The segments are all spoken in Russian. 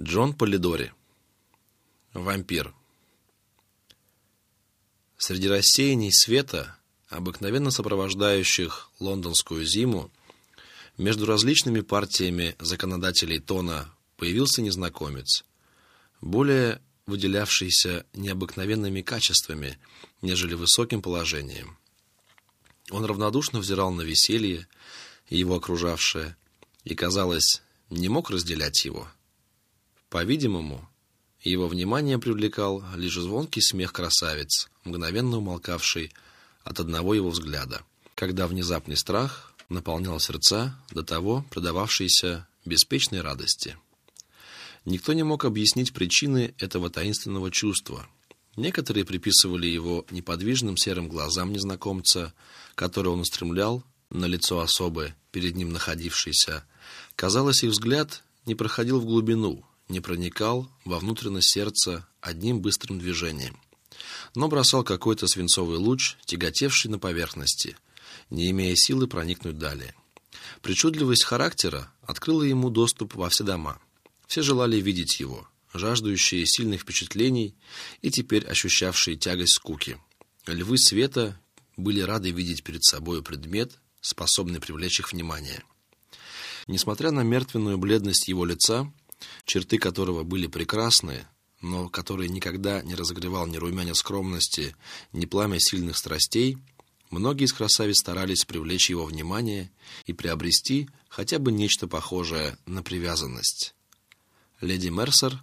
Джон Полидори. Вампир. Среди рассеяний света, обыкновенно сопровождающих лондонскую зиму, между различными партиями законодателей тона появился незнакомец, более выделявшийся необыкновенными качествами, нежели высоким положением. Он равнодушно взирал на веселье, его окружавшее, и, казалось, не мог разделять его. По-видимому, его внимание привлекал лишь звонкий смех красавиц, мгновенно умолкавший от одного его взгляда, когда внезапный страх наполнял сердца до того продававшейся беспечной радости. Никто не мог объяснить причины этого таинственного чувства. Некоторые приписывали его неподвижным серым глазам незнакомца, который он устремлял на лицо особы, перед ним находившейся. Казалось, их взгляд не проходил в глубину, не проникал во внутренность сердца одним быстрым движением, но бросал какой-то свинцовый луч, тяготевший на поверхности, не имея силы проникнуть далее. Причудливость характера открыла ему доступ во все дома. Все желали видеть его, жаждущие сильных впечатлений и теперь ощущавшие тягость скуки. Львы света были рады видеть перед собой предмет, способный привлечь их внимание. Несмотря на мертвенную бледность его лица, черты которого были прекрасные, но который никогда не разогревал ни румяня скромности, ни пламя сильных страстей, многие из красавиц старались привлечь его внимание и приобрести хотя бы нечто похожее на привязанность. Леди Мерсер,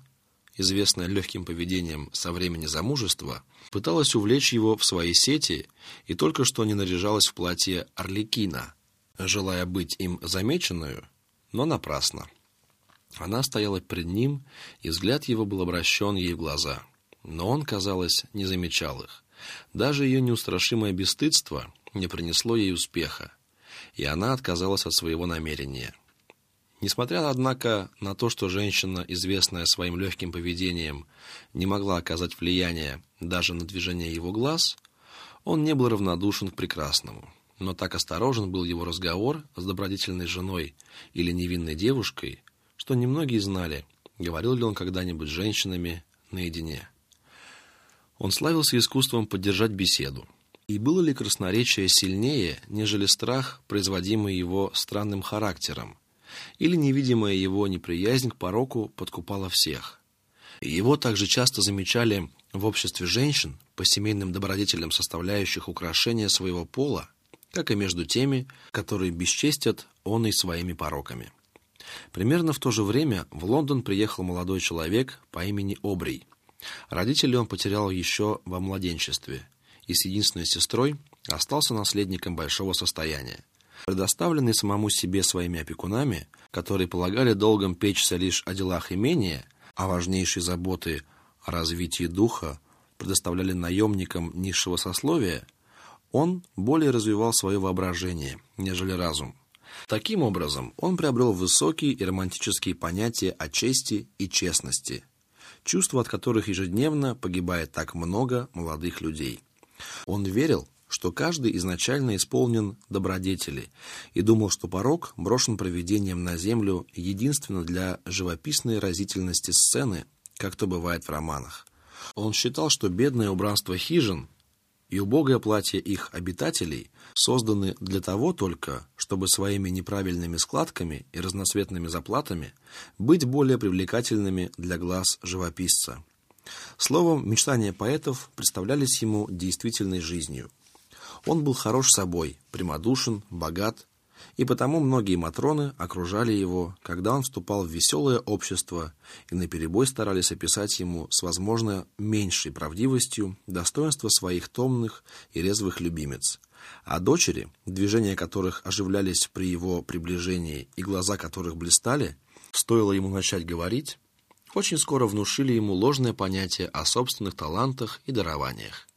известная легким поведением со времени замужества, пыталась увлечь его в свои сети и только что не наряжалась в платье орликина, желая быть им замеченную, но напрасно. Она стояла перед ним, и взгляд его был обращен ей в глаза. Но он, казалось, не замечал их. Даже ее неустрашимое бесстыдство не принесло ей успеха, и она отказалась от своего намерения. Несмотря, однако, на то, что женщина, известная своим легким поведением, не могла оказать влияние даже на движение его глаз, он не был равнодушен к прекрасному. Но так осторожен был его разговор с добродетельной женой или невинной девушкой, что немногие знали, говорил ли он когда-нибудь с женщинами наедине. Он славился искусством поддержать беседу. И было ли красноречие сильнее, нежели страх, производимый его странным характером, или невидимая его неприязнь к пороку подкупала всех? Его также часто замечали в обществе женщин, по семейным добродетелям составляющих украшения своего пола, как и между теми, которые бесчестят он и своими пороками. Примерно в то же время в Лондон приехал молодой человек по имени Обрий. Родителей он потерял еще во младенчестве и с единственной сестрой остался наследником большого состояния. Предоставленный самому себе своими опекунами, которые полагали долгом печься лишь о делах имения, а важнейшие заботы о развитии духа предоставляли наемникам низшего сословия, он более развивал свое воображение, нежели разум. Таким образом, он приобрел высокие и романтические понятия о чести и честности, чувства от которых ежедневно погибает так много молодых людей. Он верил, что каждый изначально исполнен добродетели, и думал, что порог брошен провидением на землю единственно для живописной разительности сцены, как то бывает в романах. Он считал, что бедное убранство хижин и убогое платье их обитателей созданы для того только, чтобы своими неправильными складками и разноцветными заплатами быть более привлекательными для глаз живописца. Словом, мечтания поэтов представлялись ему действительной жизнью. Он был хорош собой, прямодушен, богат, и потому многие матроны окружали его, когда он вступал в веселое общество и наперебой старались описать ему с возможно меньшей правдивостью достоинства своих томных и резвых любимец. А дочери, движения которых оживлялись при его приближении и глаза которых блистали, стоило ему начать говорить, очень скоро внушили ему ложное понятие о собственных талантах и дарованиях.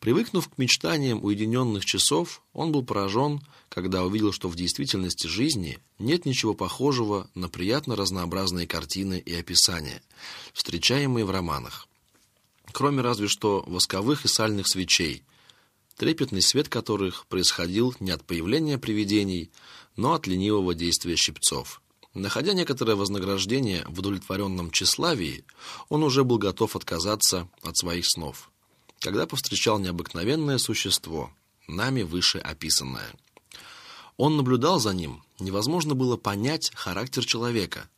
Привыкнув к мечтаниям уединенных часов, он был поражен, когда увидел, что в действительности жизни нет ничего похожего на приятно разнообразные картины и описания, встречаемые в романах. Кроме разве что восковых и сальных свечей, трепетный свет которых происходил не от появления привидений, но от ленивого действия щипцов. Находя некоторое вознаграждение в удовлетворенном тщеславии, он уже был готов отказаться от своих снов, когда повстречал необыкновенное существо, нами выше описанное. Он наблюдал за ним, невозможно было понять характер человека,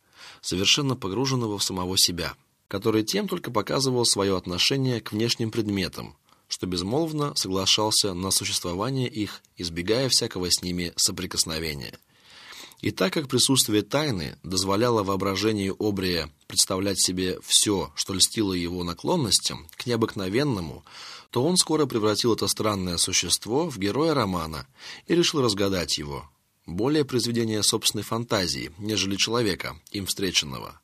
совершенно погруженного в самого себя, который тем только показывал свое отношение к внешним предметам, что безмолвно соглашался на существование их, избегая всякого с ними соприкосновения – и так как присутствие тайны дозволяло воображению Обрия представлять себе все, что льстило его наклонностям к необыкновенному, то он скоро превратил это странное существо в героя романа и решил разгадать его. Более произведение собственной фантазии, нежели человека, им встреченного.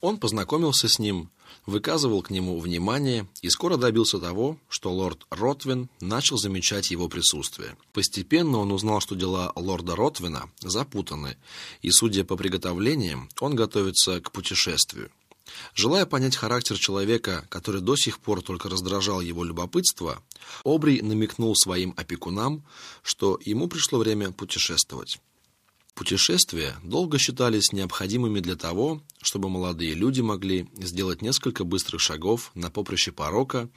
Он познакомился с ним, выказывал к нему внимание и скоро добился того, что лорд Ротвин начал замечать его присутствие. Постепенно он узнал, что дела лорда Ротвина запутаны, и, судя по приготовлениям, он готовится к путешествию. Желая понять характер человека, который до сих пор только раздражал его любопытство, Обрий намекнул своим опекунам, что ему пришло время путешествовать. Путешествия долго считались необходимыми для того, чтобы молодые люди могли сделать несколько быстрых шагов на поприще порока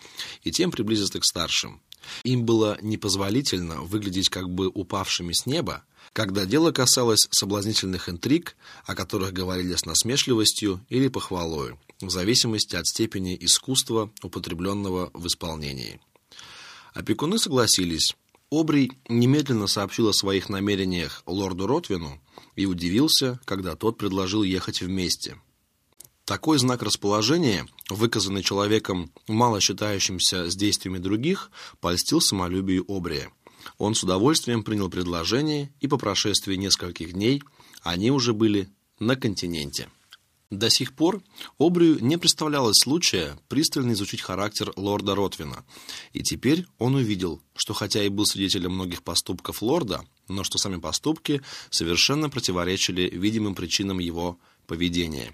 и тем приблизиться к старшим. Им было непозволительно выглядеть как бы упавшими с неба, когда дело касалось соблазнительных интриг, о которых говорили с насмешливостью или похвалою, в зависимости от степени искусства, употребленного в исполнении. Опекуны согласились, Обрий немедленно сообщил о своих намерениях лорду Ротвину и удивился, когда тот предложил ехать вместе. Такой знак расположения, выказанный человеком, мало считающимся с действиями других, польстил самолюбию Обрия. Он с удовольствием принял предложение, и по прошествии нескольких дней они уже были на континенте. До сих пор Обрию не представлялось случая пристально изучить характер лорда Ротвина, и теперь он увидел, что хотя и был свидетелем многих поступков лорда, но что сами поступки совершенно противоречили видимым причинам его поведения.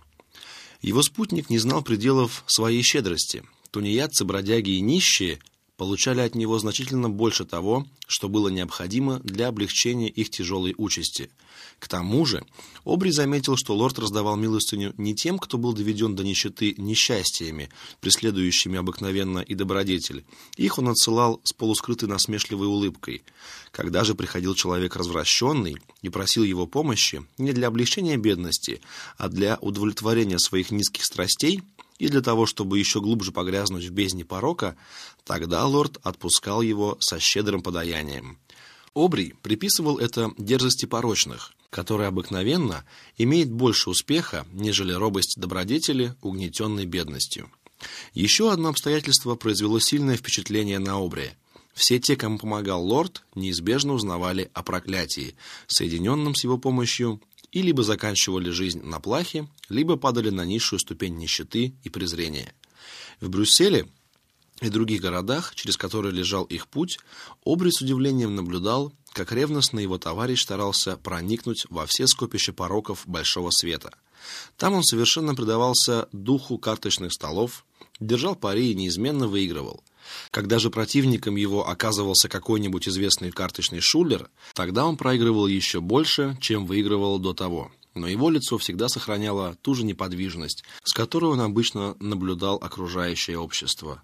Его спутник не знал пределов своей щедрости. Тунеядцы, бродяги и нищие получали от него значительно больше того, что было необходимо для облегчения их тяжелой участи. К тому же, Обри заметил, что лорд раздавал милостыню не тем, кто был доведен до нищеты несчастьями, преследующими обыкновенно и добродетель. Их он отсылал с полускрытой насмешливой улыбкой. Когда же приходил человек развращенный и просил его помощи не для облегчения бедности, а для удовлетворения своих низких страстей – и для того, чтобы еще глубже погрязнуть в бездне порока, тогда лорд отпускал его со щедрым подаянием. Обрий приписывал это дерзости порочных, которая обыкновенно имеет больше успеха, нежели робость добродетели, угнетенной бедностью. Еще одно обстоятельство произвело сильное впечатление на Обрия. Все те, кому помогал лорд, неизбежно узнавали о проклятии, соединенном с его помощью и либо заканчивали жизнь на плахе, либо падали на низшую ступень нищеты и презрения. В Брюсселе и других городах, через которые лежал их путь, Обри с удивлением наблюдал, как ревностно его товарищ старался проникнуть во все скопища пороков большого света. Там он совершенно предавался духу карточных столов, держал пари и неизменно выигрывал. Когда же противником его оказывался какой-нибудь известный карточный шулер, тогда он проигрывал еще больше, чем выигрывал до того. Но его лицо всегда сохраняло ту же неподвижность, с которой он обычно наблюдал окружающее общество.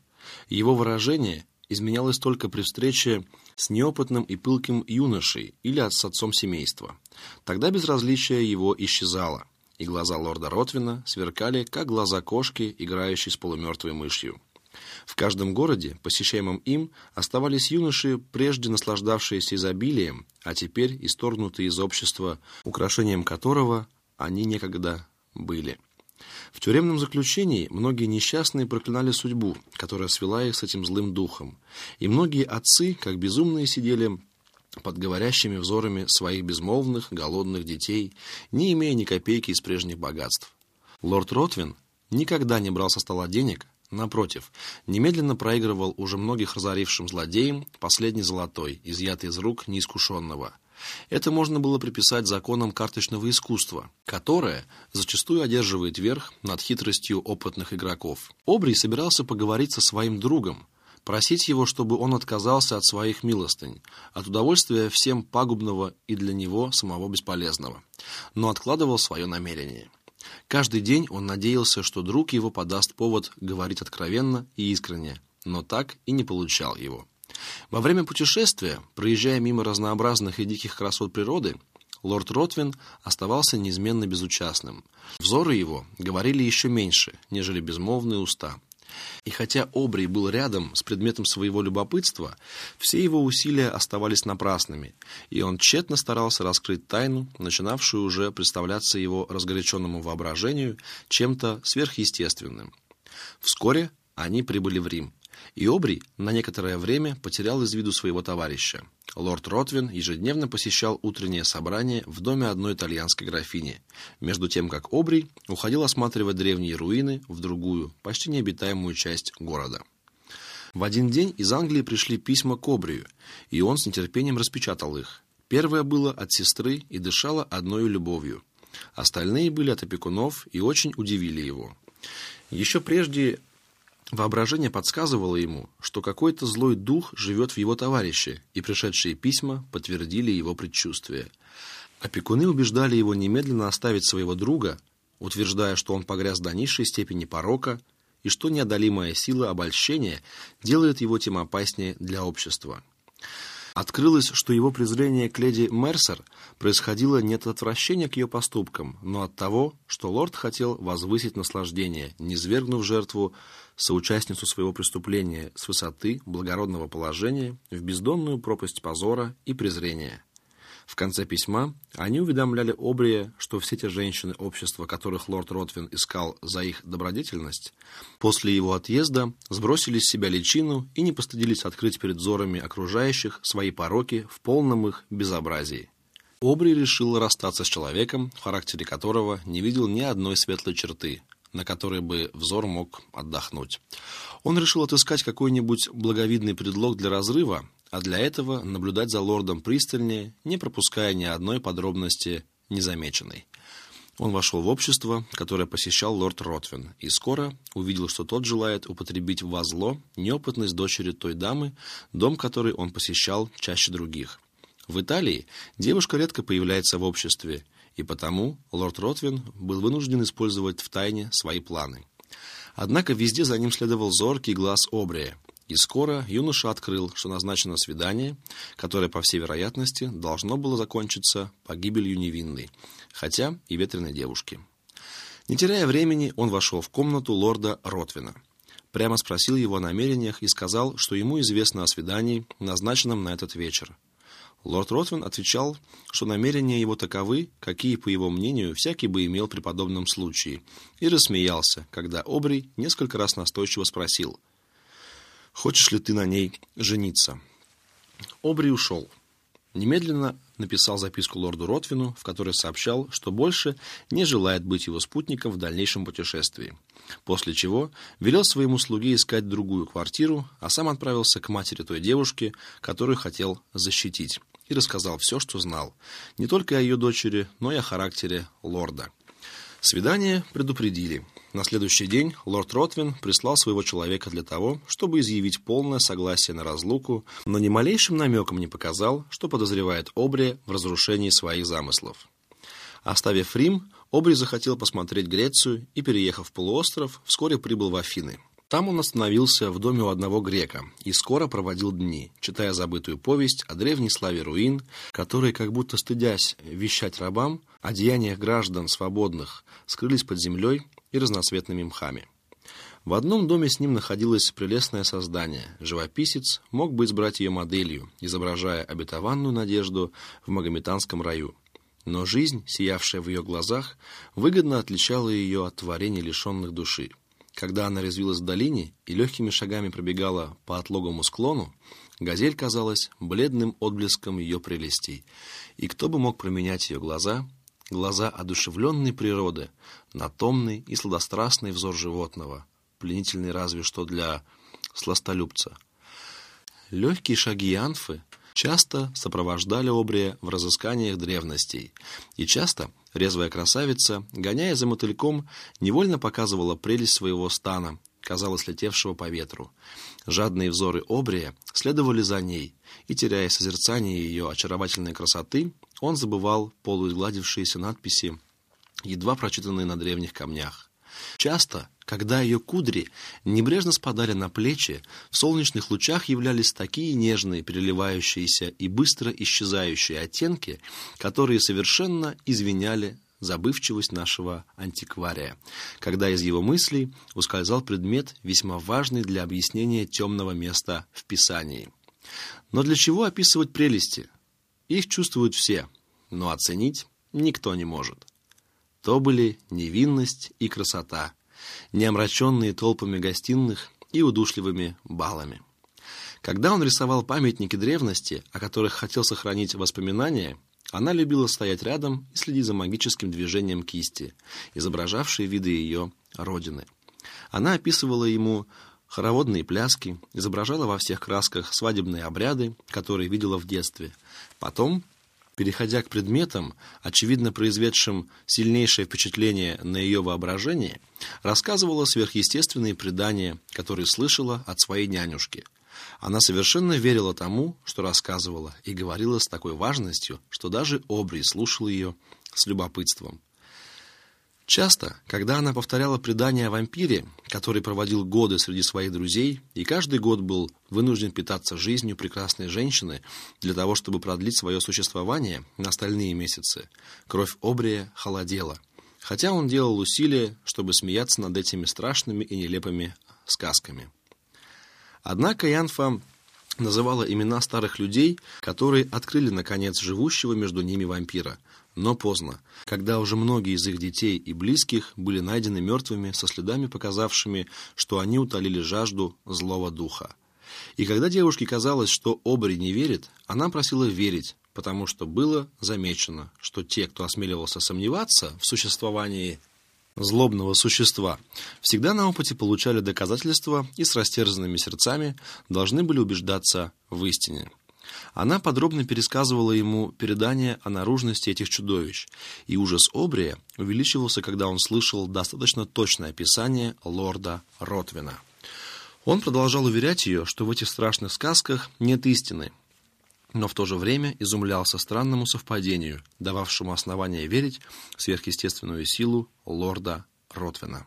Его выражение изменялось только при встрече с неопытным и пылким юношей или с отцом семейства. Тогда безразличие его исчезало, и глаза лорда Ротвина сверкали, как глаза кошки, играющей с полумертвой мышью. В каждом городе, посещаемом им, оставались юноши, прежде наслаждавшиеся изобилием, а теперь исторгнутые из общества, украшением которого они некогда были. В тюремном заключении многие несчастные проклинали судьбу, которая свела их с этим злым духом, и многие отцы, как безумные, сидели под говорящими взорами своих безмолвных, голодных детей, не имея ни копейки из прежних богатств. Лорд Ротвин никогда не брал со стола денег, Напротив, немедленно проигрывал уже многих разорившим злодеям последний золотой, изъятый из рук неискушенного. Это можно было приписать законам карточного искусства, которое зачастую одерживает верх над хитростью опытных игроков. Обрий собирался поговорить со своим другом, просить его, чтобы он отказался от своих милостынь, от удовольствия всем пагубного и для него самого бесполезного, но откладывал свое намерение. Каждый день он надеялся, что друг его подаст повод говорить откровенно и искренне, но так и не получал его. Во время путешествия, проезжая мимо разнообразных и диких красот природы, лорд Ротвин оставался неизменно безучастным. Взоры его говорили еще меньше, нежели безмолвные уста. И хотя Обри был рядом с предметом своего любопытства, все его усилия оставались напрасными, и он тщетно старался раскрыть тайну, начинавшую уже представляться его разгоряченному воображению чем-то сверхъестественным. Вскоре они прибыли в Рим. И Обри на некоторое время потерял из виду своего товарища. Лорд Ротвин ежедневно посещал утреннее собрание в доме одной итальянской графини, между тем как Обри уходил осматривать древние руины в другую, почти необитаемую часть города. В один день из Англии пришли письма к Обрию, и он с нетерпением распечатал их. Первое было от сестры и дышало одной любовью. Остальные были от опекунов и очень удивили его. Еще прежде Воображение подсказывало ему, что какой-то злой дух живет в его товарище, и пришедшие письма подтвердили его предчувствие. Опекуны убеждали его немедленно оставить своего друга, утверждая, что он погряз до низшей степени порока и что неодолимая сила обольщения делает его тем опаснее для общества. Открылось, что его презрение к леди Мерсер происходило не от отвращения к ее поступкам, но от того, что лорд хотел возвысить наслаждение, не свергнув жертву соучастницу своего преступления с высоты благородного положения в бездонную пропасть позора и презрения. В конце письма они уведомляли Обрия, что все те женщины общества, которых лорд Ротвин искал за их добродетельность, после его отъезда сбросили с себя личину и не постыдились открыть перед взорами окружающих свои пороки в полном их безобразии. Обри решил расстаться с человеком, в характере которого не видел ни одной светлой черты, на которой бы взор мог отдохнуть. Он решил отыскать какой-нибудь благовидный предлог для разрыва, а для этого наблюдать за лордом пристальнее, не пропуская ни одной подробности незамеченной. Он вошел в общество, которое посещал лорд Ротвин, и скоро увидел, что тот желает употребить во зло неопытность дочери той дамы, дом которой он посещал чаще других. В Италии девушка редко появляется в обществе, и потому лорд Ротвин был вынужден использовать в тайне свои планы. Однако везде за ним следовал зоркий глаз Обрия, и скоро юноша открыл, что назначено свидание, которое, по всей вероятности, должно было закончиться погибелью невинной, хотя и ветреной девушки. Не теряя времени, он вошел в комнату лорда Ротвина. Прямо спросил его о намерениях и сказал, что ему известно о свидании, назначенном на этот вечер. Лорд Ротвин отвечал, что намерения его таковы, какие, по его мнению, всякий бы имел при подобном случае, и рассмеялся, когда Обри несколько раз настойчиво спросил, «Хочешь ли ты на ней жениться?» Обри ушел. Немедленно написал записку лорду Ротвину, в которой сообщал, что больше не желает быть его спутником в дальнейшем путешествии. После чего велел своему слуге искать другую квартиру, а сам отправился к матери той девушки, которую хотел защитить и рассказал все, что знал, не только о ее дочери, но и о характере лорда. Свидание предупредили. На следующий день лорд Ротвин прислал своего человека для того, чтобы изъявить полное согласие на разлуку, но ни малейшим намеком не показал, что подозревает Обри в разрушении своих замыслов. Оставив Рим, Обри захотел посмотреть Грецию и, переехав в полуостров, вскоре прибыл в Афины. Там он остановился в доме у одного грека и скоро проводил дни, читая забытую повесть о древней славе руин, которые, как будто стыдясь вещать рабам о деяниях граждан свободных, скрылись под землей и разноцветными мхами. В одном доме с ним находилось прелестное создание. Живописец мог бы избрать ее моделью, изображая обетованную надежду в магометанском раю. Но жизнь, сиявшая в ее глазах, выгодно отличала ее от творений, лишенных души. Когда она резвилась в долине и легкими шагами пробегала по отлогому склону, газель казалась бледным отблеском ее прелестей, и кто бы мог променять ее глаза, глаза одушевленной природы, на томный и сладострастный взор животного, пленительный разве что для сластолюбца. Легкие шаги Анфы часто сопровождали Обрия в разысканиях древностей, и часто резвая красавица, гоняя за мотыльком, невольно показывала прелесть своего стана, казалось, летевшего по ветру. Жадные взоры Обрия следовали за ней, и, теряя созерцание ее очаровательной красоты, он забывал полуизгладившиеся надписи, едва прочитанные на древних камнях. Часто, когда ее кудри небрежно спадали на плечи, в солнечных лучах являлись такие нежные, переливающиеся и быстро исчезающие оттенки, которые совершенно извиняли забывчивость нашего антиквария, когда из его мыслей ускользал предмет, весьма важный для объяснения темного места в Писании. Но для чего описывать прелести? Их чувствуют все, но оценить никто не может. То были невинность и красота, не омраченные толпами гостиных и удушливыми балами. Когда он рисовал памятники древности, о которых хотел сохранить воспоминания, она любила стоять рядом и следить за магическим движением кисти, изображавшей виды ее родины. Она описывала ему хороводные пляски, изображала во всех красках свадебные обряды, которые видела в детстве. Потом, переходя к предметам, очевидно произведшим сильнейшее впечатление на ее воображение, рассказывала сверхъестественные предания, которые слышала от своей нянюшки – она совершенно верила тому, что рассказывала, и говорила с такой важностью, что даже Обри слушал ее с любопытством. Часто, когда она повторяла предание о вампире, который проводил годы среди своих друзей и каждый год был вынужден питаться жизнью прекрасной женщины для того, чтобы продлить свое существование на остальные месяцы, кровь Обрия холодела, хотя он делал усилия, чтобы смеяться над этими страшными и нелепыми сказками. Однако Янфа называла имена старых людей, которые открыли, наконец, живущего между ними вампира. Но поздно, когда уже многие из их детей и близких были найдены мертвыми со следами, показавшими, что они утолили жажду злого духа. И когда девушке казалось, что Обри не верит, она просила верить, потому что было замечено, что те, кто осмеливался сомневаться в существовании злобного существа, всегда на опыте получали доказательства и с растерзанными сердцами должны были убеждаться в истине. Она подробно пересказывала ему передания о наружности этих чудовищ, и ужас Обрия увеличивался, когда он слышал достаточно точное описание лорда Ротвина. Он продолжал уверять ее, что в этих страшных сказках нет истины, но в то же время изумлялся странному совпадению, дававшему основание верить в сверхъестественную силу лорда Ротвена.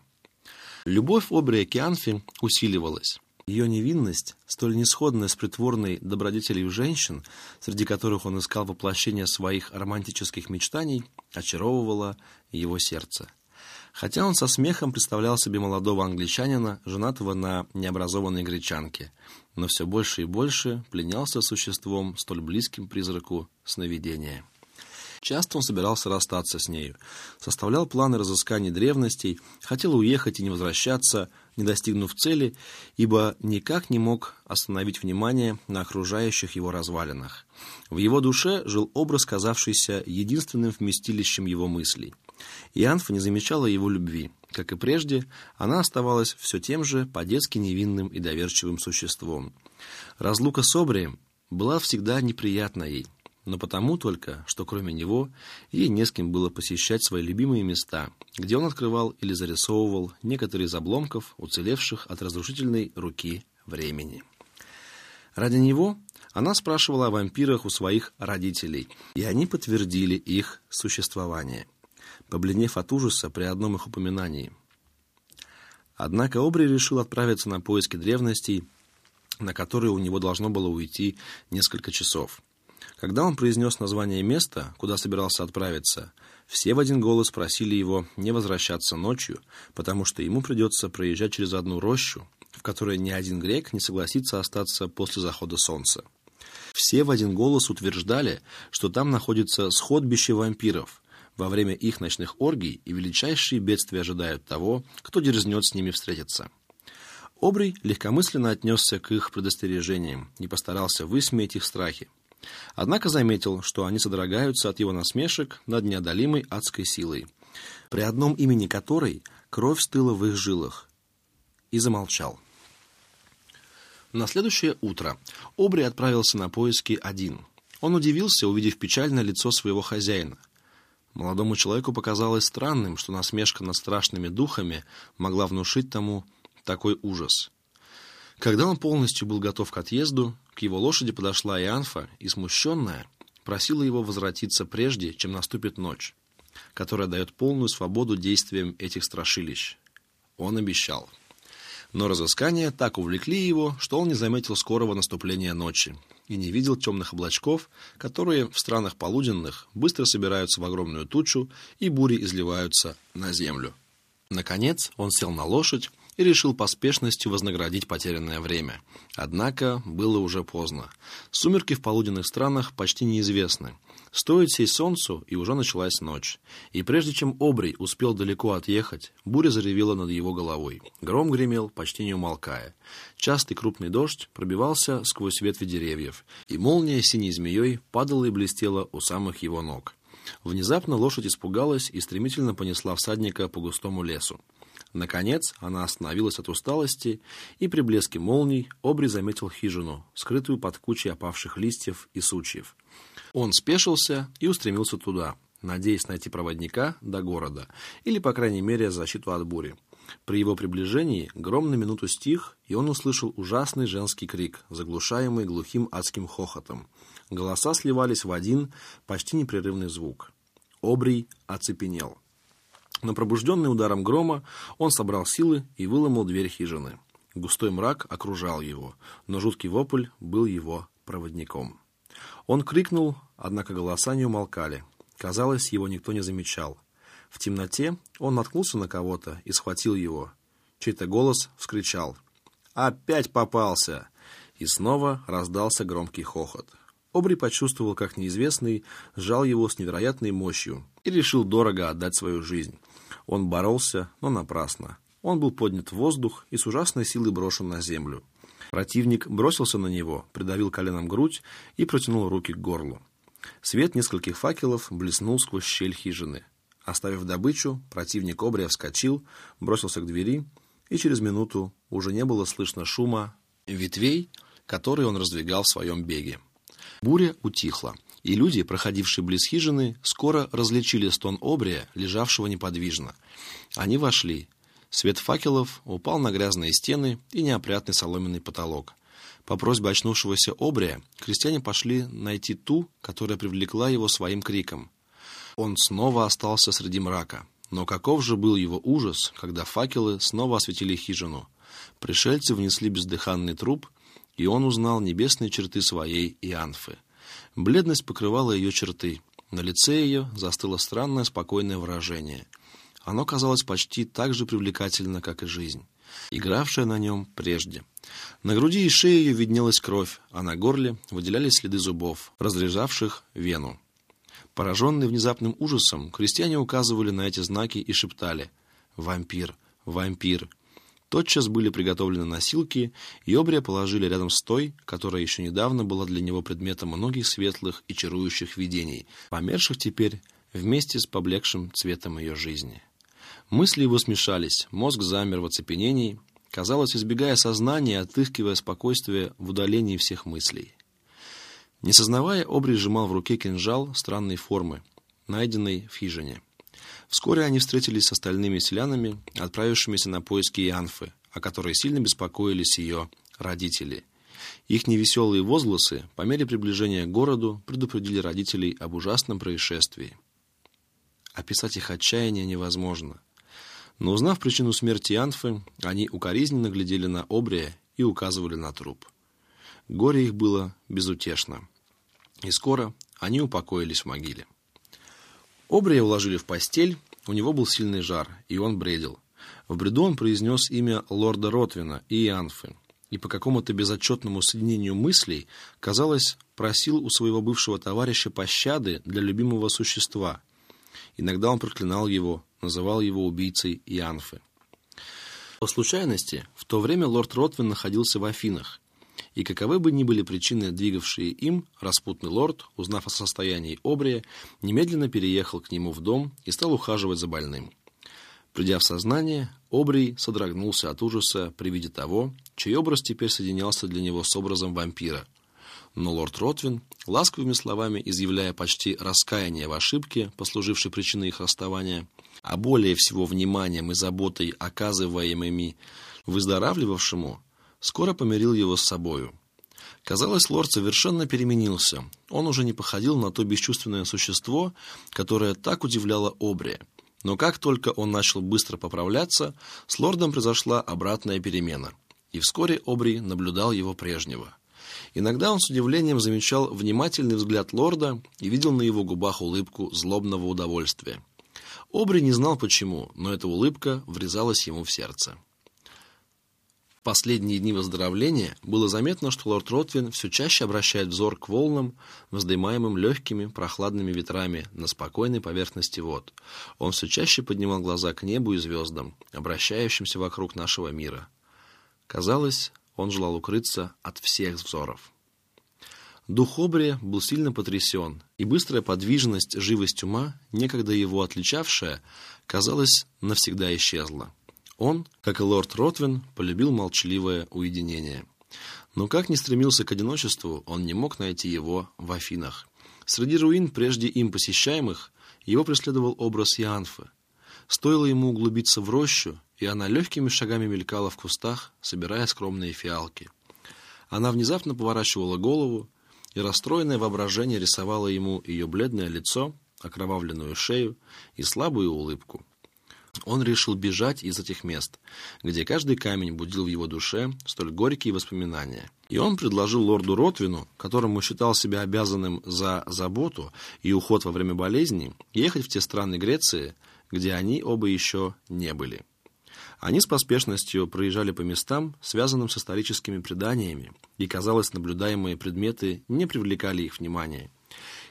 Любовь Обрия Кианфи усиливалась. Ее невинность, столь несходная с притворной добродетелью женщин, среди которых он искал воплощение своих романтических мечтаний, очаровывала его сердце. Хотя он со смехом представлял себе молодого англичанина, женатого на необразованной гречанке, но все больше и больше пленялся существом, столь близким призраку сновидения. Часто он собирался расстаться с нею, составлял планы разыскания древностей, хотел уехать и не возвращаться, не достигнув цели, ибо никак не мог остановить внимание на окружающих его развалинах. В его душе жил образ, казавшийся единственным вместилищем его мыслей – и Анфа не замечала его любви. Как и прежде, она оставалась все тем же по-детски невинным и доверчивым существом. Разлука с Обрием была всегда неприятна ей, но потому только, что кроме него ей не с кем было посещать свои любимые места, где он открывал или зарисовывал некоторые из обломков, уцелевших от разрушительной руки времени. Ради него она спрашивала о вампирах у своих родителей, и они подтвердили их существование побледнев от ужаса при одном их упоминании. Однако Обри решил отправиться на поиски древностей, на которые у него должно было уйти несколько часов. Когда он произнес название места, куда собирался отправиться, все в один голос просили его не возвращаться ночью, потому что ему придется проезжать через одну рощу, в которой ни один грек не согласится остаться после захода солнца. Все в один голос утверждали, что там находится сходбище вампиров, во время их ночных оргий и величайшие бедствия ожидают того, кто дерзнет с ними встретиться. Обрий легкомысленно отнесся к их предостережениям, не постарался высмеять их страхи. Однако заметил, что они содрогаются от его насмешек над неодолимой адской силой, при одном имени которой кровь стыла в их жилах, и замолчал. На следующее утро Обри отправился на поиски один. Он удивился, увидев печальное лицо своего хозяина. Молодому человеку показалось странным, что насмешка над страшными духами могла внушить тому такой ужас. Когда он полностью был готов к отъезду, к его лошади подошла Ианфа и, смущенная, просила его возвратиться прежде, чем наступит ночь, которая дает полную свободу действиям этих страшилищ. Он обещал. Но разыскания так увлекли его, что он не заметил скорого наступления ночи и не видел темных облачков, которые в странах полуденных быстро собираются в огромную тучу и бури изливаются на землю. Наконец он сел на лошадь и решил поспешностью вознаградить потерянное время. Однако было уже поздно. Сумерки в полуденных странах почти неизвестны. Стоит сесть солнцу, и уже началась ночь. И прежде чем Обрий успел далеко отъехать, буря заревела над его головой. Гром гремел, почти не умолкая. Частый крупный дождь пробивался сквозь ветви деревьев, и молния синей змеей падала и блестела у самых его ног. Внезапно лошадь испугалась и стремительно понесла всадника по густому лесу. Наконец она остановилась от усталости, и при блеске молний Обри заметил хижину, скрытую под кучей опавших листьев и сучьев. Он спешился и устремился туда, надеясь найти проводника до города, или, по крайней мере, защиту от бури. При его приближении гром на минуту стих, и он услышал ужасный женский крик, заглушаемый глухим адским хохотом. Голоса сливались в один, почти непрерывный звук. Обрий оцепенел. Но пробужденный ударом грома, он собрал силы и выломал дверь хижины. Густой мрак окружал его, но жуткий вопль был его проводником. Он крикнул, однако голоса не умолкали. Казалось, его никто не замечал. В темноте он наткнулся на кого-то и схватил его. Чей-то голос вскричал «Опять попался!» И снова раздался громкий хохот. Обри почувствовал, как неизвестный сжал его с невероятной мощью и решил дорого отдать свою жизнь. Он боролся, но напрасно. Он был поднят в воздух и с ужасной силой брошен на землю. Противник бросился на него, придавил коленом грудь и протянул руки к горлу. Свет нескольких факелов блеснул сквозь щель хижины. Оставив добычу, противник Обрия вскочил, бросился к двери, и через минуту уже не было слышно шума ветвей, которые он раздвигал в своем беге. Буря утихла, и люди, проходившие близ хижины, скоро различили стон обрия, лежавшего неподвижно. Они вошли. Свет факелов упал на грязные стены и неопрятный соломенный потолок. По просьбе очнувшегося обрия крестьяне пошли найти ту, которая привлекла его своим криком. Он снова остался среди мрака. Но каков же был его ужас, когда факелы снова осветили хижину. Пришельцы внесли бездыханный труп и он узнал небесные черты своей Ианфы. Бледность покрывала ее черты. На лице ее застыло странное спокойное выражение. Оно казалось почти так же привлекательно, как и жизнь, игравшая на нем прежде. На груди и шее ее виднелась кровь, а на горле выделялись следы зубов, разрезавших вену. Пораженные внезапным ужасом, крестьяне указывали на эти знаки и шептали «Вампир! Вампир!» Тотчас были приготовлены носилки, и Обрия положили рядом с той, которая еще недавно была для него предметом многих светлых и чарующих видений, померших теперь вместе с поблекшим цветом ее жизни. Мысли его смешались, мозг замер в оцепенении, казалось, избегая сознания, отыскивая спокойствие в удалении всех мыслей. Не сознавая, Обри сжимал в руке кинжал странной формы, найденный в хижине. Вскоре они встретились с остальными селянами, отправившимися на поиски Ианфы, о которой сильно беспокоились ее родители. Их невеселые возгласы по мере приближения к городу предупредили родителей об ужасном происшествии. Описать их отчаяние невозможно. Но узнав причину смерти Ианфы, они укоризненно глядели на Обрия и указывали на труп. Горе их было безутешно. И скоро они упокоились в могиле. Обрия уложили в постель, у него был сильный жар, и он бредил. В бреду он произнес имя лорда Ротвина и Ианфы, и по какому-то безотчетному соединению мыслей, казалось, просил у своего бывшего товарища пощады для любимого существа. Иногда он проклинал его, называл его убийцей Ианфы. По случайности, в то время лорд Ротвин находился в Афинах, и каковы бы ни были причины, двигавшие им, распутный лорд, узнав о состоянии Обрия, немедленно переехал к нему в дом и стал ухаживать за больным. Придя в сознание, Обрий содрогнулся от ужаса при виде того, чей образ теперь соединялся для него с образом вампира. Но лорд Ротвин, ласковыми словами изъявляя почти раскаяние в ошибке, послужившей причиной их расставания, а более всего вниманием и заботой, оказываемыми выздоравливавшему, скоро помирил его с собою. Казалось, лорд совершенно переменился. Он уже не походил на то бесчувственное существо, которое так удивляло Обри. Но как только он начал быстро поправляться, с лордом произошла обратная перемена. И вскоре Обри наблюдал его прежнего. Иногда он с удивлением замечал внимательный взгляд лорда и видел на его губах улыбку злобного удовольствия. Обри не знал почему, но эта улыбка врезалась ему в сердце. Последние дни выздоровления было заметно, что лорд Ротвин все чаще обращает взор к волнам, вздымаемым легкими прохладными ветрами на спокойной поверхности вод. Он все чаще поднимал глаза к небу и звездам, обращающимся вокруг нашего мира. Казалось, он желал укрыться от всех взоров. Дух Обри был сильно потрясен, и быстрая подвижность, живость ума, некогда его отличавшая, казалось, навсегда исчезла. Он, как и лорд Ротвин, полюбил молчаливое уединение. Но как ни стремился к одиночеству, он не мог найти его в Афинах. Среди руин, прежде им посещаемых, его преследовал образ Ианфы. Стоило ему углубиться в рощу, и она легкими шагами мелькала в кустах, собирая скромные фиалки. Она внезапно поворачивала голову, и расстроенное воображение рисовало ему ее бледное лицо, окровавленную шею и слабую улыбку. Он решил бежать из этих мест, где каждый камень будил в его душе столь горькие воспоминания. И он предложил лорду Ротвину, которому считал себя обязанным за заботу и уход во время болезни, ехать в те страны Греции, где они оба еще не были. Они с поспешностью проезжали по местам, связанным с историческими преданиями, и, казалось, наблюдаемые предметы не привлекали их внимания.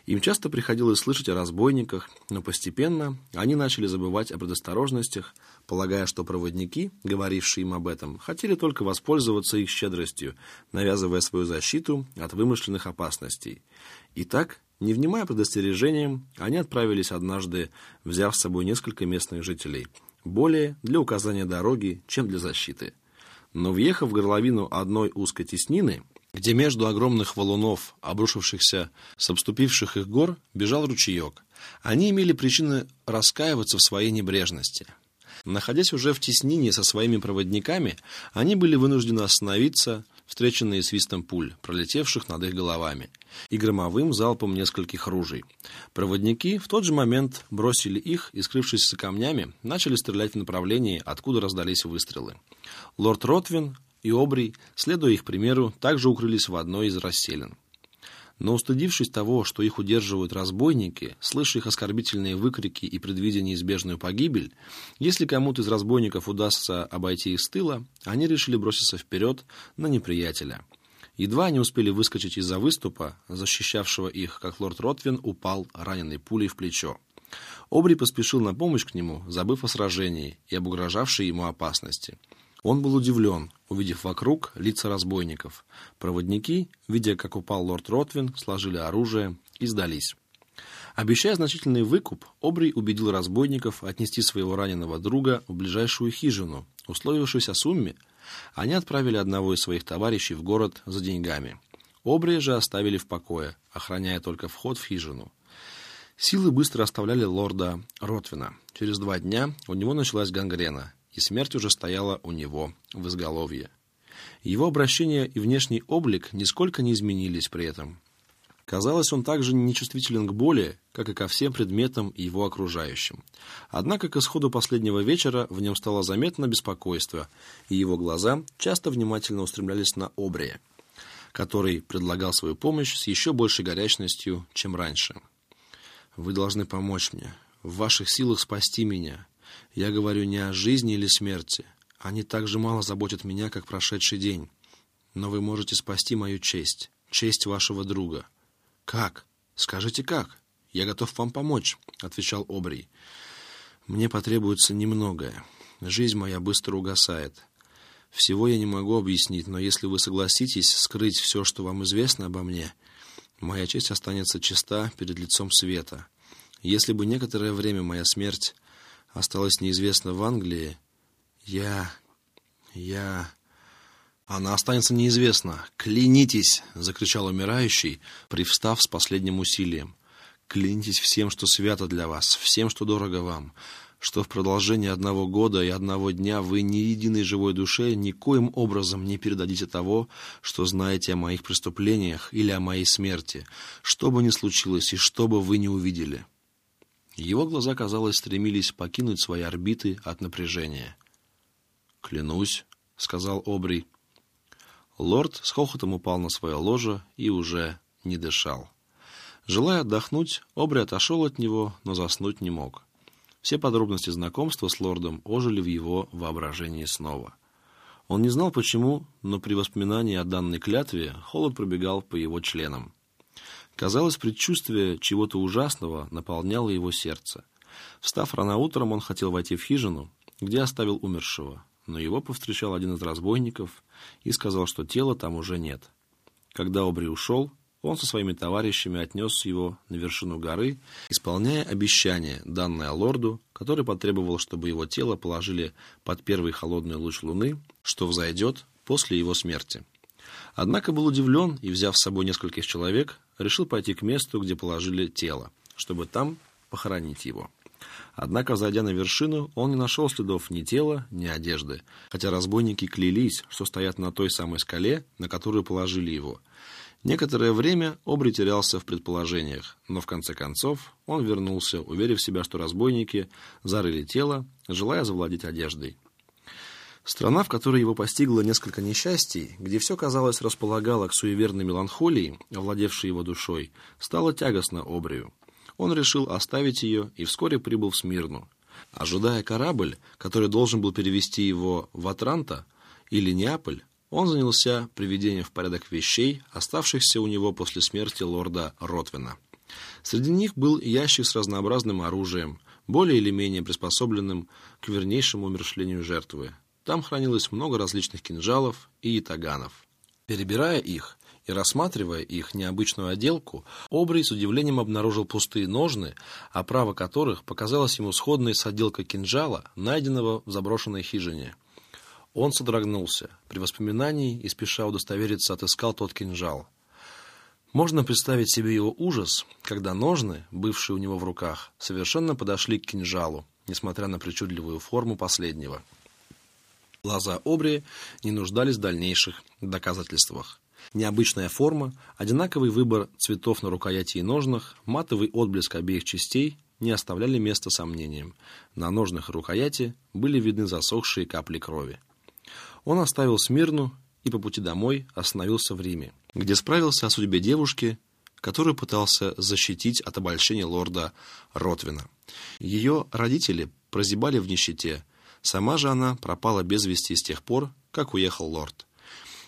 Им часто приходилось слышать о разбойниках, но постепенно они начали забывать о предосторожностях, полагая, что проводники, говорившие им об этом, хотели только воспользоваться их щедростью, навязывая свою защиту от вымышленных опасностей. Итак, не внимая предостережениям, они отправились однажды, взяв с собой несколько местных жителей – более для указания дороги, чем для защиты. Но въехав в горловину одной узкой теснины, где между огромных валунов, обрушившихся с обступивших их гор, бежал ручеек, они имели причины раскаиваться в своей небрежности. Находясь уже в теснине со своими проводниками, они были вынуждены остановиться, встреченные свистом пуль, пролетевших над их головами, и громовым залпом нескольких ружей. Проводники в тот же момент бросили их и, скрывшись за камнями, начали стрелять в направлении, откуда раздались выстрелы. Лорд Ротвин и Обри, следуя их примеру, также укрылись в одной из расселин. Но устыдившись того, что их удерживают разбойники, слыша их оскорбительные выкрики и предвидя неизбежную погибель, если кому-то из разбойников удастся обойти с тыла, они решили броситься вперед на неприятеля. Едва они успели выскочить из-за выступа, защищавшего их, как лорд Ротвин упал, раненый пулей в плечо. Обри поспешил на помощь к нему, забыв о сражении и об угрожавшей ему опасности. Он был удивлен, увидев вокруг лица разбойников. Проводники, видя, как упал лорд Ротвин, сложили оружие и сдались. Обещая значительный выкуп, Обрий убедил разбойников отнести своего раненого друга в ближайшую хижину. Условившись о сумме, они отправили одного из своих товарищей в город за деньгами. Обрия же оставили в покое, охраняя только вход в хижину. Силы быстро оставляли лорда Ротвина. Через два дня у него началась гангрена, и смерть уже стояла у него в изголовье. Его обращение и внешний облик нисколько не изменились при этом. Казалось, он также нечувствителен к боли, как и ко всем предметам его окружающим. Однако к исходу последнего вечера в нем стало заметно беспокойство, и его глаза часто внимательно устремлялись на Обрия, который предлагал свою помощь с еще большей горячностью, чем раньше. «Вы должны помочь мне. В ваших силах спасти меня. Я говорю не о жизни или смерти. Они так же мало заботят меня, как прошедший день. Но вы можете спасти мою честь, честь вашего друга. Как? Скажите как? Я готов вам помочь, отвечал Обрий. Мне потребуется немногое. Жизнь моя быстро угасает. Всего я не могу объяснить, но если вы согласитесь скрыть все, что вам известно обо мне, моя честь останется чиста перед лицом света. Если бы некоторое время моя смерть осталась неизвестна в Англии, я... я... Она останется неизвестна. Клянитесь, закричал умирающий, привстав с последним усилием. Клянитесь всем, что свято для вас, всем, что дорого вам, что в продолжении одного года и одного дня вы ни единой живой душе никоим образом не передадите того, что знаете о моих преступлениях или о моей смерти, что бы ни случилось и что бы вы не увидели». Его глаза, казалось, стремились покинуть свои орбиты от напряжения. «Клянусь», — сказал Обри. Лорд с хохотом упал на свое ложе и уже не дышал. Желая отдохнуть, Обри отошел от него, но заснуть не мог. Все подробности знакомства с лордом ожили в его воображении снова. Он не знал почему, но при воспоминании о данной клятве холод пробегал по его членам. Казалось, предчувствие чего-то ужасного наполняло его сердце. Встав рано утром, он хотел войти в хижину, где оставил умершего, но его повстречал один из разбойников и сказал, что тела там уже нет. Когда Обри ушел, он со своими товарищами отнес его на вершину горы, исполняя обещание, данное лорду, который потребовал, чтобы его тело положили под первый холодный луч луны, что взойдет после его смерти. Однако был удивлен и, взяв с собой нескольких человек, решил пойти к месту, где положили тело, чтобы там похоронить его. Однако, зайдя на вершину, он не нашел следов ни тела, ни одежды, хотя разбойники клялись, что стоят на той самой скале, на которую положили его. Некоторое время Обри терялся в предположениях, но в конце концов он вернулся, уверив себя, что разбойники зарыли тело, желая завладеть одеждой. Страна, в которой его постигло несколько несчастий, где все, казалось, располагало к суеверной меланхолии, овладевшей его душой, стала тягостна Обрию. Он решил оставить ее и вскоре прибыл в Смирну. Ожидая корабль, который должен был перевести его в Атранта или Неаполь, он занялся приведением в порядок вещей, оставшихся у него после смерти лорда Ротвина. Среди них был ящик с разнообразным оружием, более или менее приспособленным к вернейшему умершлению жертвы. Там хранилось много различных кинжалов и ятаганов. Перебирая их и рассматривая их необычную отделку, Обрий с удивлением обнаружил пустые ножны, оправа которых показалась ему сходной с отделкой кинжала, найденного в заброшенной хижине. Он содрогнулся. При воспоминании и спеша удостовериться отыскал тот кинжал. Можно представить себе его ужас, когда ножны, бывшие у него в руках, совершенно подошли к кинжалу, несмотря на причудливую форму последнего. Глаза Обри не нуждались в дальнейших доказательствах. Необычная форма, одинаковый выбор цветов на рукояти и ножнах, матовый отблеск обеих частей не оставляли места сомнениям. На ножнах и рукояти были видны засохшие капли крови. Он оставил Смирну и по пути домой остановился в Риме, где справился о судьбе девушки, которую пытался защитить от обольщения лорда Ротвина. Ее родители прозябали в нищете, сама же она пропала без вести с тех пор, как уехал лорд.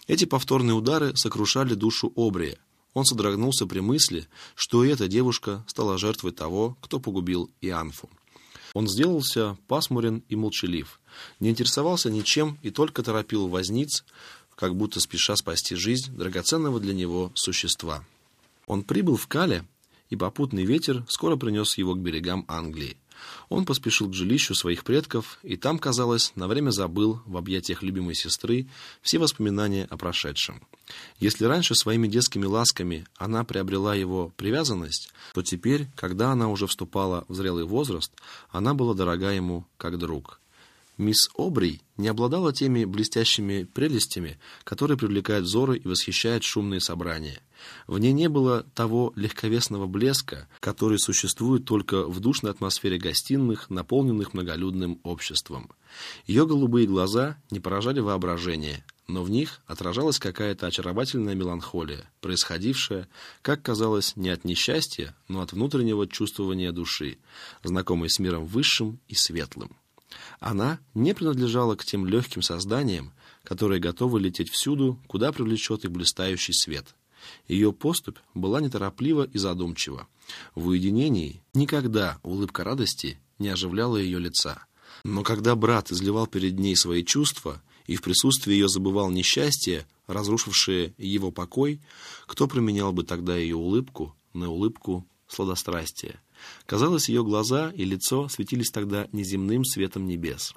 Эти повторные удары сокрушали душу Обрия. Он содрогнулся при мысли, что и эта девушка стала жертвой того, кто погубил Ианфу. Он сделался пасмурен и молчалив, не интересовался ничем и только торопил возниц, как будто спеша спасти жизнь драгоценного для него существа. Он прибыл в Кале, и попутный ветер скоро принес его к берегам Англии. Он поспешил к жилищу своих предков, и там, казалось, на время забыл в объятиях любимой сестры все воспоминания о прошедшем. Если раньше своими детскими ласками она приобрела его привязанность, то теперь, когда она уже вступала в зрелый возраст, она была дорога ему как друг. Мисс Обри не обладала теми блестящими прелестями, которые привлекают взоры и восхищают шумные собрания. В ней не было того легковесного блеска, который существует только в душной атмосфере гостиных, наполненных многолюдным обществом. Ее голубые глаза не поражали воображение, но в них отражалась какая-то очаровательная меланхолия, происходившая, как казалось, не от несчастья, но от внутреннего чувствования души, знакомой с миром высшим и светлым. Она не принадлежала к тем легким созданиям, которые готовы лететь всюду, куда привлечет их блистающий свет. Ее поступь была нетороплива и задумчива. В уединении никогда улыбка радости не оживляла ее лица. Но когда брат изливал перед ней свои чувства и в присутствии ее забывал несчастье, разрушившее его покой, кто променял бы тогда ее улыбку на улыбку сладострастия? Казалось, ее глаза и лицо светились тогда неземным светом небес.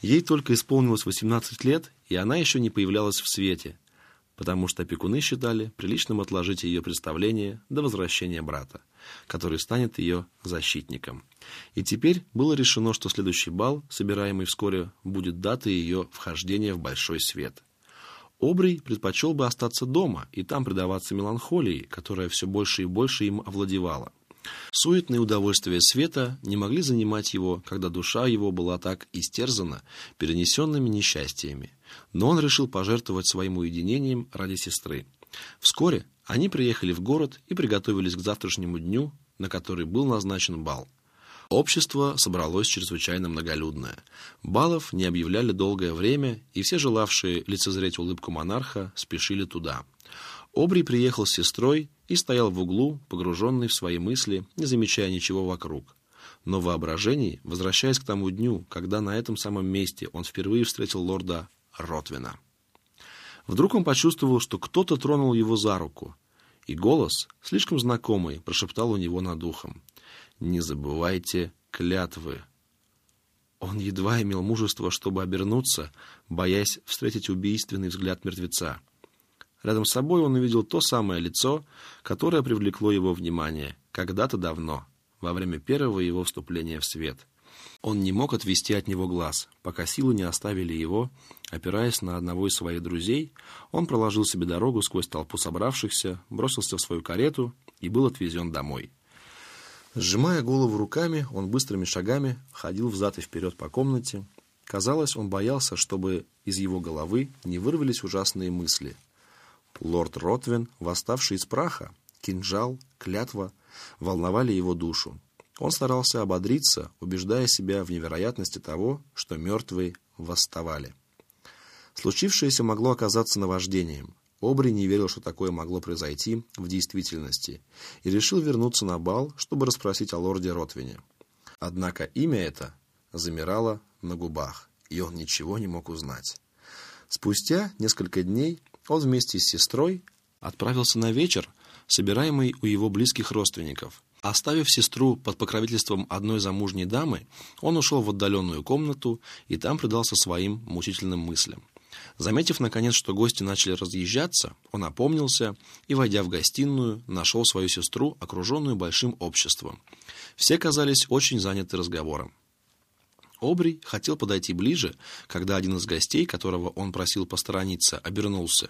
Ей только исполнилось 18 лет, и она еще не появлялась в свете. потому что опекуны считали приличным отложить ее представление до возвращения брата, который станет ее защитником. И теперь было решено, что следующий бал, собираемый вскоре, будет датой ее вхождения в большой свет. Обрий предпочел бы остаться дома и там предаваться меланхолии, которая все больше и больше им овладевала. Суетные удовольствия света не могли занимать его, когда душа его была так истерзана перенесенными несчастьями. Но он решил пожертвовать своим уединением ради сестры. Вскоре они приехали в город и приготовились к завтрашнему дню, на который был назначен бал. Общество собралось чрезвычайно многолюдное. Балов не объявляли долгое время, и все желавшие лицезреть улыбку монарха спешили туда. Обри приехал с сестрой и стоял в углу, погруженный в свои мысли, не замечая ничего вокруг. Но в воображении, возвращаясь к тому дню, когда на этом самом месте он впервые встретил лорда Ротвина. Вдруг он почувствовал, что кто-то тронул его за руку, и голос, слишком знакомый, прошептал у него над ухом. «Не забывайте клятвы». Он едва имел мужество, чтобы обернуться, боясь встретить убийственный взгляд мертвеца. Рядом с собой он увидел то самое лицо, которое привлекло его внимание когда-то давно, во время первого его вступления в свет. Он не мог отвести от него глаз, пока силы не оставили его. Опираясь на одного из своих друзей, он проложил себе дорогу сквозь толпу собравшихся, бросился в свою карету и был отвезен домой. Сжимая голову руками, он быстрыми шагами ходил взад и вперед по комнате. Казалось, он боялся, чтобы из его головы не вырвались ужасные мысли — Лорд Ротвин, восставший из праха, кинжал, клятва, волновали его душу. Он старался ободриться, убеждая себя в невероятности того, что мертвые восставали. Случившееся могло оказаться наваждением. Обри не верил, что такое могло произойти в действительности, и решил вернуться на бал, чтобы расспросить о лорде Ротвине. Однако имя это замирало на губах, и он ничего не мог узнать. Спустя несколько дней он вместе с сестрой отправился на вечер, собираемый у его близких родственников. Оставив сестру под покровительством одной замужней дамы, он ушел в отдаленную комнату и там предался своим мучительным мыслям. Заметив, наконец, что гости начали разъезжаться, он опомнился и, войдя в гостиную, нашел свою сестру, окруженную большим обществом. Все казались очень заняты разговором. Обри хотел подойти ближе, когда один из гостей, которого он просил посторониться, обернулся,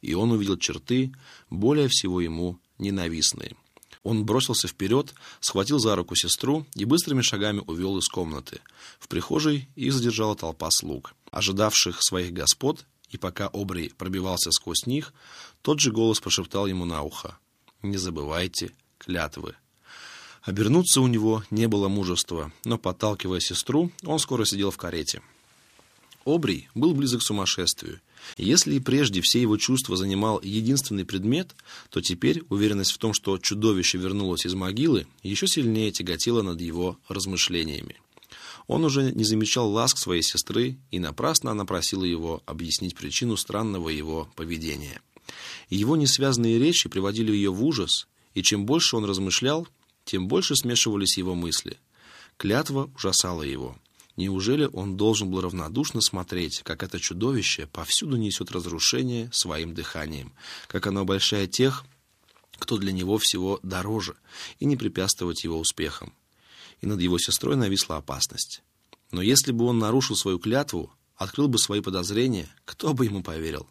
и он увидел черты, более всего ему ненавистные. Он бросился вперед, схватил за руку сестру и быстрыми шагами увел из комнаты. В прихожей их задержала толпа слуг, ожидавших своих господ, и пока Обри пробивался сквозь них, тот же голос прошептал ему на ухо. «Не забывайте клятвы». Обернуться у него не было мужества, но, подталкивая сестру, он скоро сидел в карете. Обрий был близок к сумасшествию. Если и прежде все его чувства занимал единственный предмет, то теперь уверенность в том, что чудовище вернулось из могилы, еще сильнее тяготела над его размышлениями. Он уже не замечал ласк своей сестры, и напрасно она просила его объяснить причину странного его поведения. Его несвязные речи приводили ее в ужас, и чем больше он размышлял, тем больше смешивались его мысли. Клятва ужасала его. Неужели он должен был равнодушно смотреть, как это чудовище повсюду несет разрушение своим дыханием, как оно обольщает тех, кто для него всего дороже, и не препятствовать его успехам? И над его сестрой нависла опасность. Но если бы он нарушил свою клятву, открыл бы свои подозрения, кто бы ему поверил?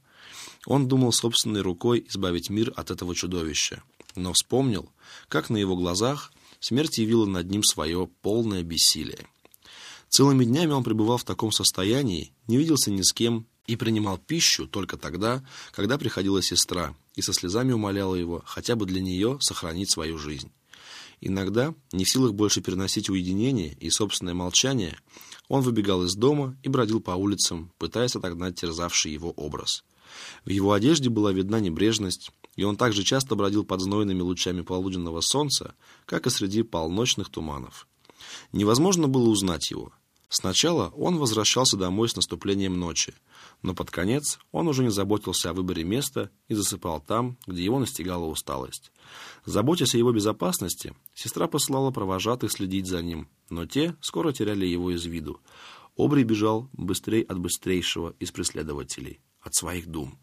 Он думал собственной рукой избавить мир от этого чудовища но вспомнил, как на его глазах смерть явила над ним свое полное бессилие. Целыми днями он пребывал в таком состоянии, не виделся ни с кем и принимал пищу только тогда, когда приходила сестра и со слезами умоляла его хотя бы для нее сохранить свою жизнь. Иногда, не в силах больше переносить уединение и собственное молчание, он выбегал из дома и бродил по улицам, пытаясь отогнать терзавший его образ. В его одежде была видна небрежность, и он также часто бродил под знойными лучами полуденного солнца, как и среди полночных туманов. Невозможно было узнать его. Сначала он возвращался домой с наступлением ночи, но под конец он уже не заботился о выборе места и засыпал там, где его настигала усталость. Заботясь о его безопасности, сестра посылала провожатых следить за ним, но те скоро теряли его из виду. Обри бежал быстрее от быстрейшего из преследователей, от своих дум.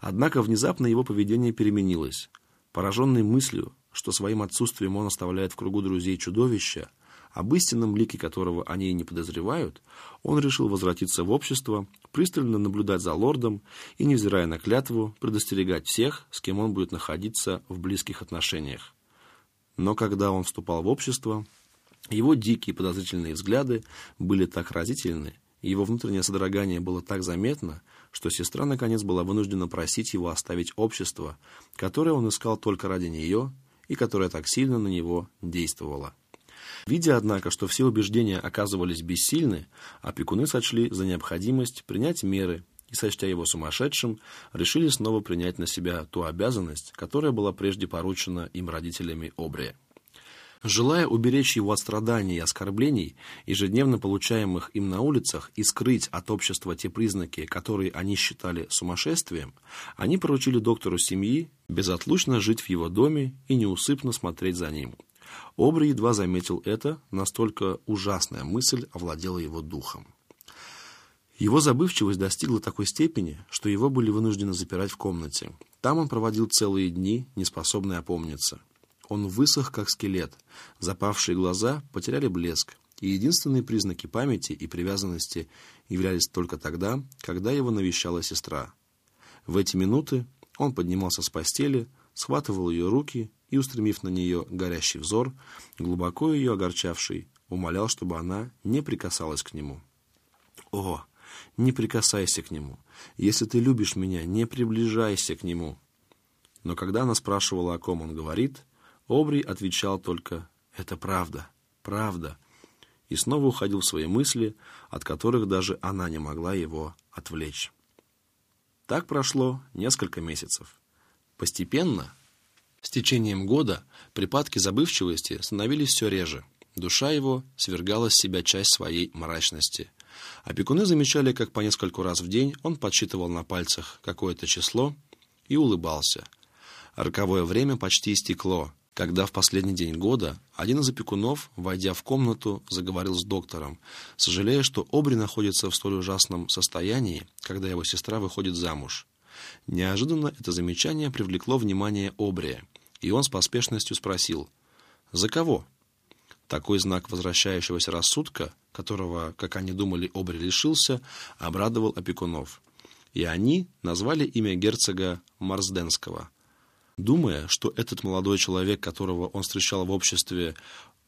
Однако внезапно его поведение переменилось. Пораженный мыслью, что своим отсутствием он оставляет в кругу друзей чудовища, об истинном лике которого они и не подозревают, он решил возвратиться в общество, пристально наблюдать за лордом и, невзирая на клятву, предостерегать всех, с кем он будет находиться в близких отношениях. Но когда он вступал в общество, его дикие подозрительные взгляды были так разительны, его внутреннее содрогание было так заметно, что сестра наконец была вынуждена просить его оставить общество, которое он искал только ради нее и которое так сильно на него действовало. Видя, однако, что все убеждения оказывались бессильны, опекуны сочли за необходимость принять меры и, сочтя его сумасшедшим, решили снова принять на себя ту обязанность, которая была прежде поручена им родителями Обрия. Желая уберечь его от страданий и оскорблений, ежедневно получаемых им на улицах, и скрыть от общества те признаки, которые они считали сумасшествием, они поручили доктору семьи безотлучно жить в его доме и неусыпно смотреть за ним. Обри едва заметил это, настолько ужасная мысль овладела его духом. Его забывчивость достигла такой степени, что его были вынуждены запирать в комнате. Там он проводил целые дни, неспособный опомниться. Он высох, как скелет. Запавшие глаза потеряли блеск, и единственные признаки памяти и привязанности являлись только тогда, когда его навещала сестра. В эти минуты он поднимался с постели, схватывал ее руки и, устремив на нее горящий взор, глубоко ее огорчавший, умолял, чтобы она не прикасалась к нему. «О, не прикасайся к нему! Если ты любишь меня, не приближайся к нему!» Но когда она спрашивала, о ком он говорит, Обри отвечал только «Это правда, правда», и снова уходил в свои мысли, от которых даже она не могла его отвлечь. Так прошло несколько месяцев. Постепенно, с течением года, припадки забывчивости становились все реже. Душа его свергала с себя часть своей мрачности. Опекуны замечали, как по нескольку раз в день он подсчитывал на пальцах какое-то число и улыбался. Роковое время почти истекло, когда в последний день года один из опекунов, войдя в комнату, заговорил с доктором, сожалея, что Обри находится в столь ужасном состоянии, когда его сестра выходит замуж. Неожиданно это замечание привлекло внимание Обрия, и он с поспешностью спросил «За кого?». Такой знак возвращающегося рассудка, которого, как они думали, Обри лишился, обрадовал опекунов. И они назвали имя герцога Марсденского – Думая, что этот молодой человек, которого он встречал в обществе,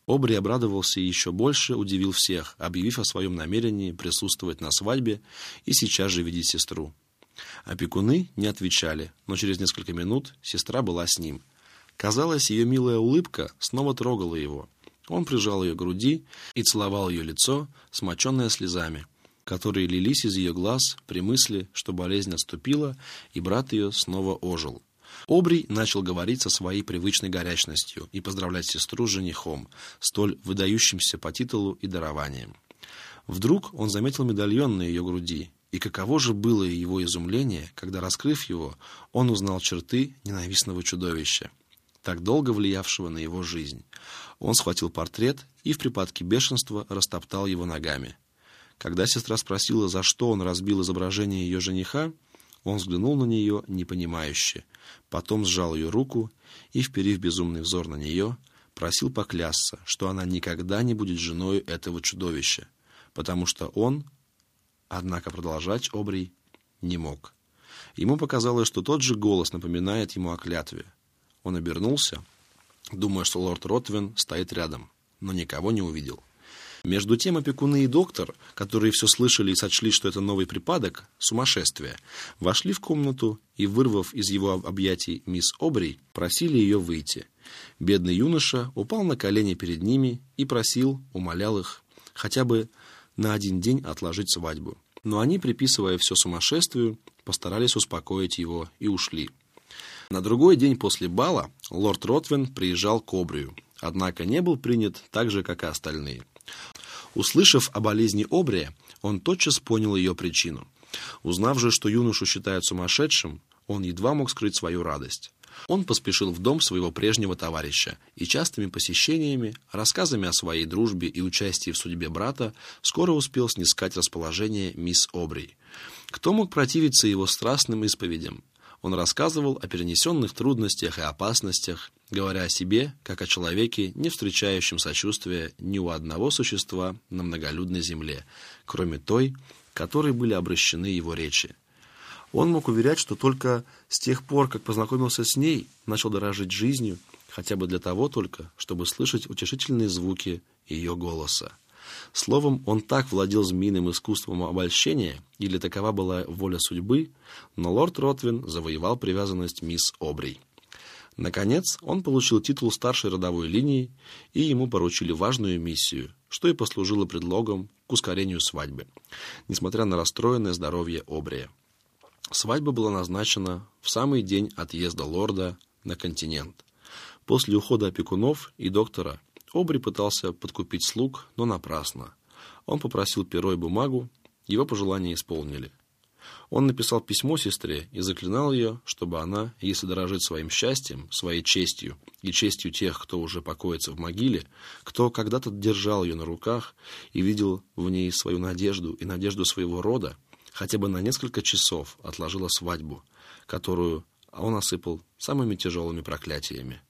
Обри обрадовался и еще больше удивил всех, объявив о своем намерении присутствовать на свадьбе и сейчас же видеть сестру. Опекуны не отвечали, но через несколько минут сестра была с ним. Казалось, ее милая улыбка снова трогала его. Он прижал ее к груди и целовал ее лицо, смоченное слезами, которые лились из ее глаз при мысли, что болезнь отступила, и брат ее снова ожил. Обрий начал говорить со своей привычной горячностью и поздравлять сестру с женихом, столь выдающимся по титулу и дарованием. Вдруг он заметил медальон на ее груди, и каково же было его изумление, когда, раскрыв его, он узнал черты ненавистного чудовища, так долго влиявшего на его жизнь. Он схватил портрет и в припадке бешенства растоптал его ногами. Когда сестра спросила, за что он разбил изображение ее жениха, он взглянул на нее непонимающе, потом сжал ее руку и, вперив безумный взор на нее, просил поклясться, что она никогда не будет женой этого чудовища, потому что он, однако продолжать Обрий не мог. Ему показалось, что тот же голос напоминает ему о клятве. Он обернулся, думая, что лорд Ротвен стоит рядом, но никого не увидел. Между тем опекуны и доктор, которые все слышали и сочли, что это новый припадок, сумасшествие, вошли в комнату и, вырвав из его объятий мисс Обри, просили ее выйти. Бедный юноша упал на колени перед ними и просил, умолял их, хотя бы на один день отложить свадьбу. Но они, приписывая все сумасшествию, постарались успокоить его и ушли. На другой день после бала лорд Ротвен приезжал к Обрию, однако не был принят так же, как и остальные. Услышав о болезни Обрия, он тотчас понял ее причину. Узнав же, что юношу считают сумасшедшим, он едва мог скрыть свою радость. Он поспешил в дом своего прежнего товарища и частыми посещениями, рассказами о своей дружбе и участии в судьбе брата скоро успел снискать расположение мисс Обри. Кто мог противиться его страстным исповедям? Он рассказывал о перенесенных трудностях и опасностях, говоря о себе, как о человеке, не встречающем сочувствия ни у одного существа на многолюдной земле, кроме той, которой были обращены его речи. Он мог уверять, что только с тех пор, как познакомился с ней, начал дорожить жизнью, хотя бы для того только, чтобы слышать утешительные звуки ее голоса. Словом, он так владел змеиным искусством обольщения, или такова была воля судьбы, но лорд Ротвин завоевал привязанность мисс Обрей. Наконец, он получил титул старшей родовой линии, и ему поручили важную миссию, что и послужило предлогом к ускорению свадьбы, несмотря на расстроенное здоровье Обрия. Свадьба была назначена в самый день отъезда лорда на континент. После ухода опекунов и доктора Обри пытался подкупить слуг, но напрасно. Он попросил перо и бумагу, его пожелания исполнили. Он написал письмо сестре и заклинал ее, чтобы она, если дорожит своим счастьем, своей честью и честью тех, кто уже покоится в могиле, кто когда-то держал ее на руках и видел в ней свою надежду и надежду своего рода, хотя бы на несколько часов отложила свадьбу, которую он осыпал самыми тяжелыми проклятиями.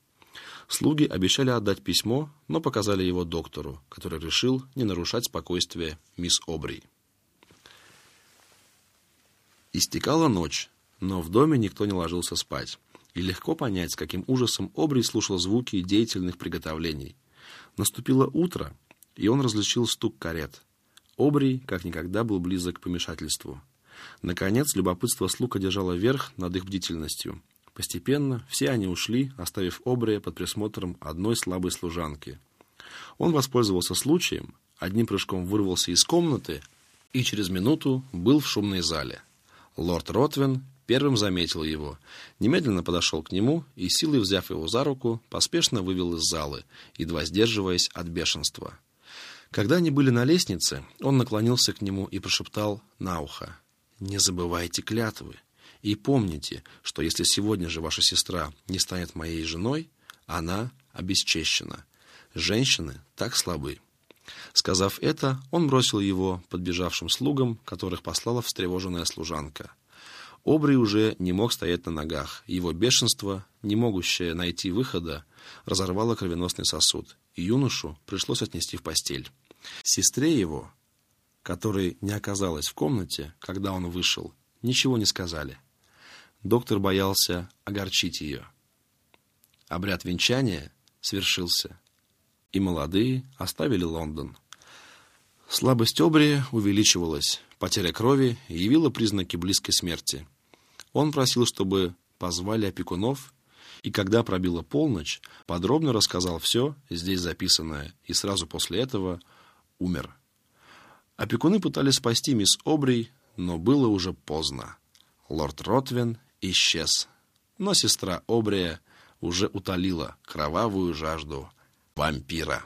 Слуги обещали отдать письмо, но показали его доктору, который решил не нарушать спокойствие мисс Обри. Истекала ночь, но в доме никто не ложился спать, и легко понять, с каким ужасом Обри слушал звуки деятельных приготовлений. Наступило утро, и он различил стук карет. Обрий как никогда был близок к помешательству. Наконец, любопытство слуг одержало верх над их бдительностью. Постепенно все они ушли, оставив Обрия под присмотром одной слабой служанки. Он воспользовался случаем, одним прыжком вырвался из комнаты и через минуту был в шумной зале. Лорд Ротвин первым заметил его, немедленно подошел к нему и, силой взяв его за руку, поспешно вывел из залы, едва сдерживаясь от бешенства. Когда они были на лестнице, он наклонился к нему и прошептал на ухо. «Не забывайте клятвы. И помните, что если сегодня же ваша сестра не станет моей женой, она обесчещена. Женщины так слабы». Сказав это, он бросил его подбежавшим слугам, которых послала встревоженная служанка. Обри уже не мог стоять на ногах. Его бешенство, не могущее найти выхода, разорвало кровеносный сосуд, и юношу пришлось отнести в постель. Сестре его, которой не оказалось в комнате, когда он вышел, ничего не сказали. Доктор боялся огорчить ее. Обряд венчания свершился, и молодые оставили Лондон. Слабость Обри увеличивалась, потеря крови явила признаки близкой смерти. Он просил, чтобы позвали опекунов, и когда пробила полночь, подробно рассказал все, здесь записанное, и сразу после этого умер. Опекуны пытались спасти мисс Обри, но было уже поздно. Лорд Ротвин исчез, но сестра Обрия уже утолила кровавую жажду вампира.